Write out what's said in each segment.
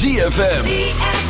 ZFM.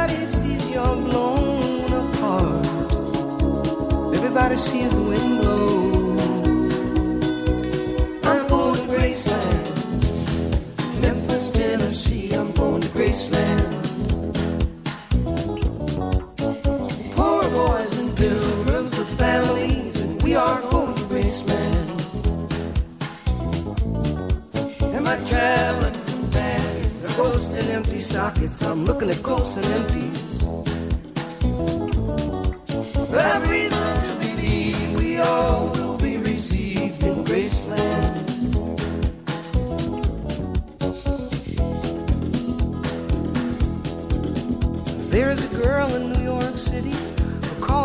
Everybody sees the wind blow. I'm going to Graceland, Memphis, Tennessee. I'm going to Graceland. Poor boys and pilgrims with families, and we are going to Graceland. Am I traveling bags ghosts and empty sockets? I'm looking at ghosts and empties.